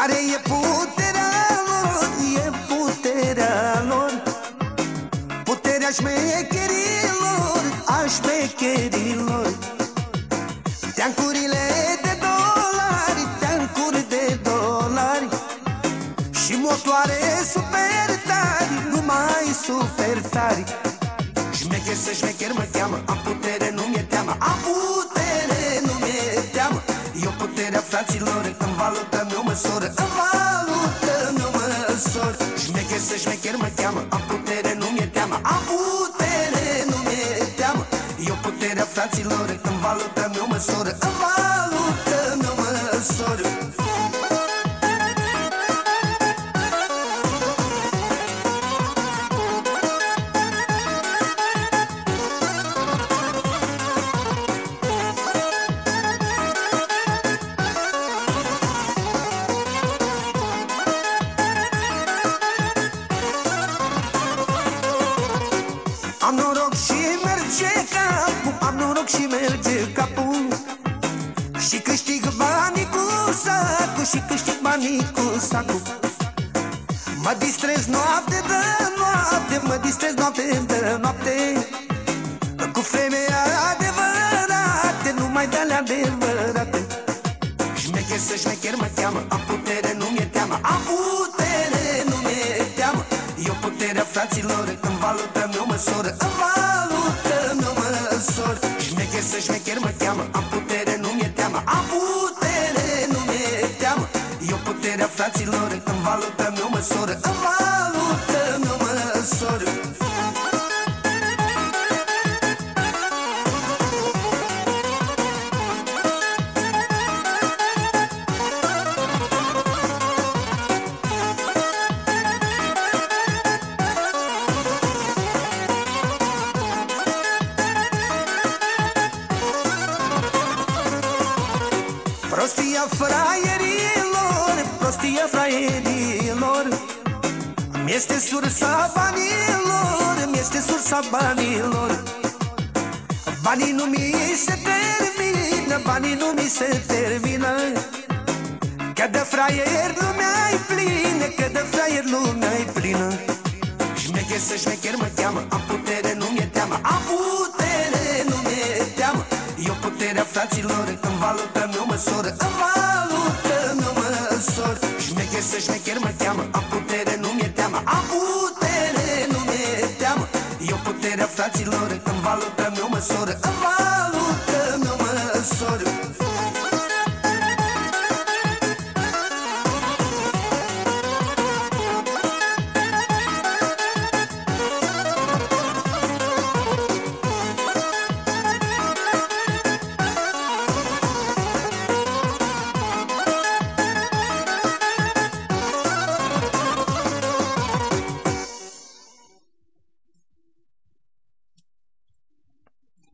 Care e puterea lor, e puterea lor. Puterea șmecherilor, a șmecherilor. Teancurile de dolari, teancuri de dolari. Și motoare super tari, numai super tari Șmecher să șmecher mă cheamă, am putere, nu mi-e teamă. Am putere, nu mi-e teamă Eu puterea fraților, în valută mi-o măsoră În valută mi-o măsor Șmecher să șmecher mă cheamă, am putere, nu mi-e teamă Am putere, nu mi-e teamă. Eu puterea fraților, în valută mi-o măsoră În valută Am noroc și merge capul. Și câștig banii cu sacul Și câștig banii cu sacul. Mă distrez noapte de noapte Mă distrez noapte de noapte. Cu femeia adevărate Numai de-alea adevărate. Șmecher să șmecher mă cheamă Am putere, nu mi-e teamă. Am putere, nu mi-e teamă. Eu puterea fraților În valută mi-o măsoră În valută Prostia fraierilor, prostia fraierilor. Mi-este sursa banilor, mi-este sursa banilor. Banii nu mi se termină, banii nu mi se termină. Că de fraier lumea-i plină, că de fraier lumea-i plină. Șmecher să șmecher mă cheamă, am putere, fraților, în valută mi-o măsoră În valută mi-o măsoră Șmecher să șmecher mă cheamă, am putere, nu mi-e teamă. Am putere, nu mi-e teamă. Eu puterea fraților, în valută mi-o măsoră În valută